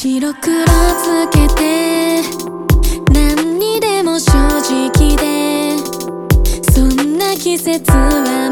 白黒つけて何にでも正直でそんな季節は